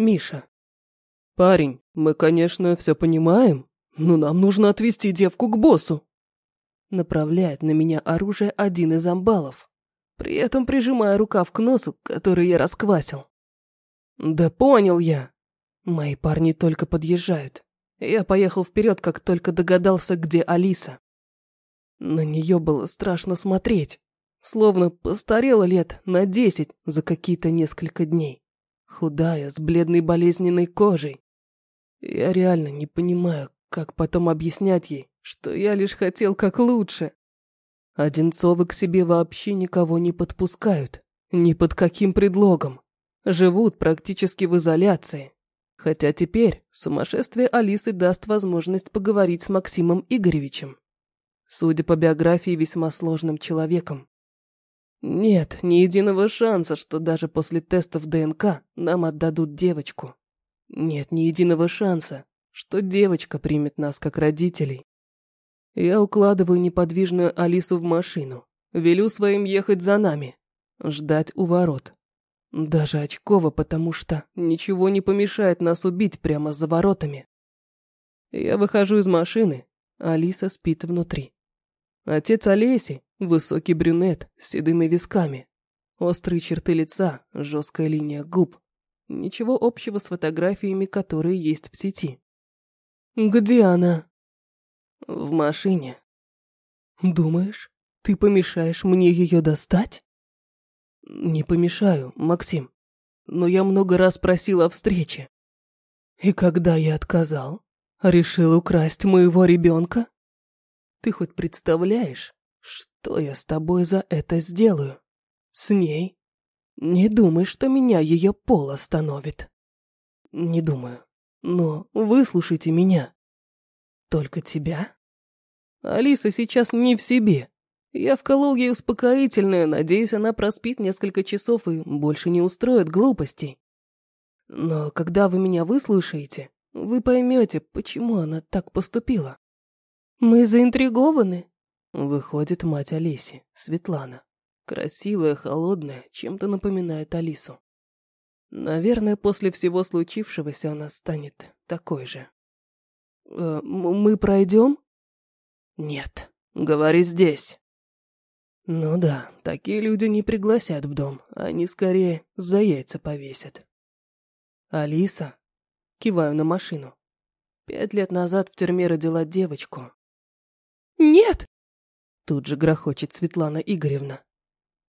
Миша. «Парень, мы, конечно, все понимаем, но нам нужно отвезти девку к боссу». Направляет на меня оружие один из амбалов, при этом прижимая рукав к носу, который я расквасил. «Да понял я». Мои парни только подъезжают. Я поехал вперед, как только догадался, где Алиса. На нее было страшно смотреть. Словно постарела лет на десять за какие-то несколько дней. Худая, с бледной болезненной кожей. Я реально не понимаю, как потом объяснять ей, что я лишь хотел как лучше. Одинцовы к себе вообще никого не подпускают. Ни под каким предлогом. Живут практически в изоляции. Хотя теперь сумасшествие Алисы даст возможность поговорить с Максимом Игоревичем. Судя по биографии, весьма сложным человеком. Нет ни единого шанса, что даже после тестов ДНК нам отдадут девочку. Нет ни единого шанса, что девочка примет нас как родителей. Я укладываю неподвижную Алису в машину, велю своим ехать за нами, ждать у ворот. Даже очково, потому что ничего не помешает нас убить прямо за воротами. Я выхожу из машины, Алиса спит внутри. Отец Олеси – высокий брюнет с седыми висками. Острые черты лица, жесткая линия губ. Ничего общего с фотографиями, которые есть в сети. «Где она?» «В машине». «Думаешь, ты помешаешь мне ее достать?» «Не помешаю, Максим. Но я много раз просил о встрече. И когда я отказал, решил украсть моего ребенка? Ты хоть представляешь, что я с тобой за это сделаю? С ней? Не думай, что меня ее пол остановит. Не думаю. Но выслушайте меня. Только тебя? Алиса сейчас не в себе. Я вколол ей успокоительное, надеюсь, она проспит несколько часов и больше не устроит глупостей. Но когда вы меня выслушаете, вы поймете, почему она так поступила. Мы заинтригованы. Выходит мать Олеси, Светлана. Красивая, холодная, чем-то напоминает Алису. Наверное, после всего случившегося она станет такой же. «Э, «Мы пройдем?» «Нет, говори здесь». Ну да, такие люди не пригласят в дом, они скорее за яйца повесят. Алиса? Киваю на машину. Пять лет назад в тюрьме родила девочку. Нет! Тут же грохочет Светлана Игоревна.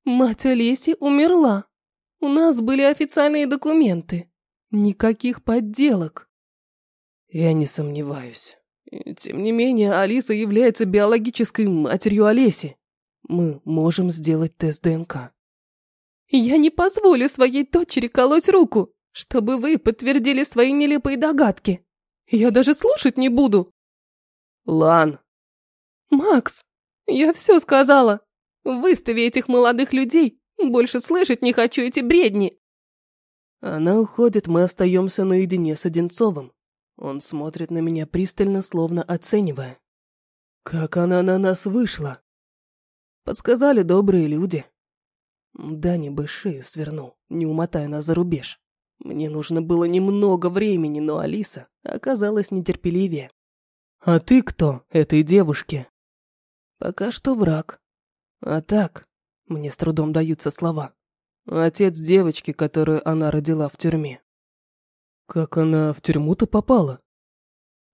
Мать Олеси умерла. У нас были официальные документы. Никаких подделок. Я не сомневаюсь. Тем не менее, Алиса является биологической матерью Олеси. Мы можем сделать тест ДНК. Я не позволю своей дочери колоть руку, чтобы вы подтвердили свои нелепые догадки. Я даже слушать не буду. Лан. Макс, я все сказала. Выстави этих молодых людей. Больше слышать не хочу эти бредни. Она уходит, мы остаемся наедине с Одинцовым. Он смотрит на меня пристально, словно оценивая. Как она на нас вышла? Подсказали добрые люди. Дани бы шею свернул, не умотая нас за рубеж. Мне нужно было немного времени, но Алиса оказалась нетерпеливее. «А ты кто этой девушке?» «Пока что враг. А так, мне с трудом даются слова. Отец девочки, которую она родила в тюрьме». «Как она в тюрьму-то попала?»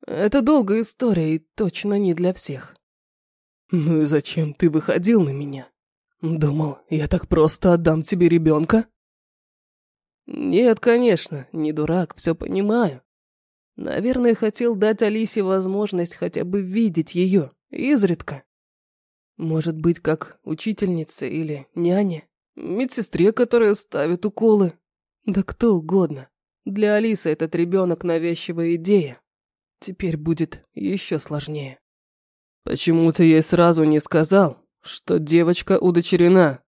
«Это долгая история и точно не для всех. «Ну и зачем ты выходил на меня? Думал, я так просто отдам тебе ребенка?» «Нет, конечно, не дурак, все понимаю. Наверное, хотел дать Алисе возможность хотя бы видеть ее, изредка. Может быть, как учительница или няня, медсестре, которая ставит уколы. Да кто угодно. Для Алисы этот ребенок навязчивая идея. Теперь будет еще сложнее. Почему ты ей сразу не сказал, что девочка удочерена?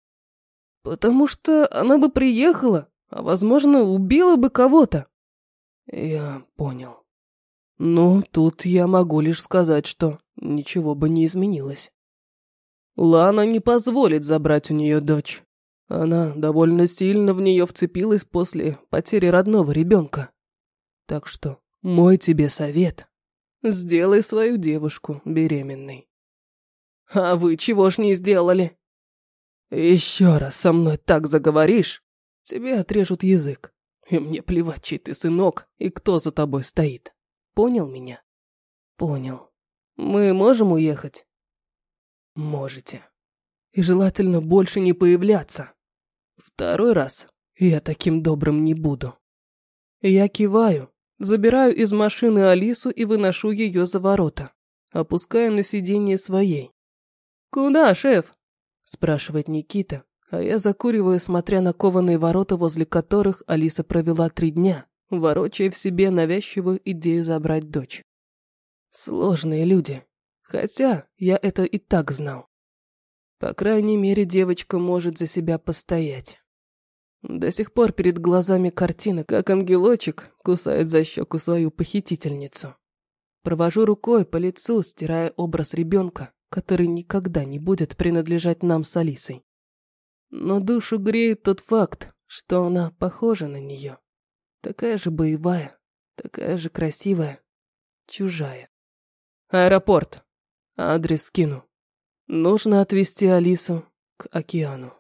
Потому что она бы приехала, а, возможно, убила бы кого-то. Я понял. Ну, тут я могу лишь сказать, что ничего бы не изменилось. Лана не позволит забрать у нее дочь. Она довольно сильно в нее вцепилась после потери родного ребенка. Так что мой тебе совет. Сделай свою девушку беременной. А вы чего ж не сделали? Еще раз со мной так заговоришь, тебе отрежут язык. И мне плевать, чей ты сынок и кто за тобой стоит. Понял меня? Понял. Мы можем уехать? Можете. И желательно больше не появляться. Второй раз я таким добрым не буду. Я киваю, забираю из машины Алису и выношу ее за ворота, опуская на сиденье своей. «Куда, шеф?» – спрашивает Никита, а я закуриваю, смотря на кованые ворота, возле которых Алиса провела три дня, ворочая в себе навязчивую идею забрать дочь. Сложные люди, хотя я это и так знал. По крайней мере, девочка может за себя постоять. До сих пор перед глазами картина, как ангелочек кусает за щеку свою похитительницу. Провожу рукой по лицу, стирая образ ребенка, который никогда не будет принадлежать нам с Алисой. Но душу греет тот факт, что она похожа на нее. Такая же боевая, такая же красивая, чужая. Аэропорт. Адрес скину. Нужно отвезти Алису к океану.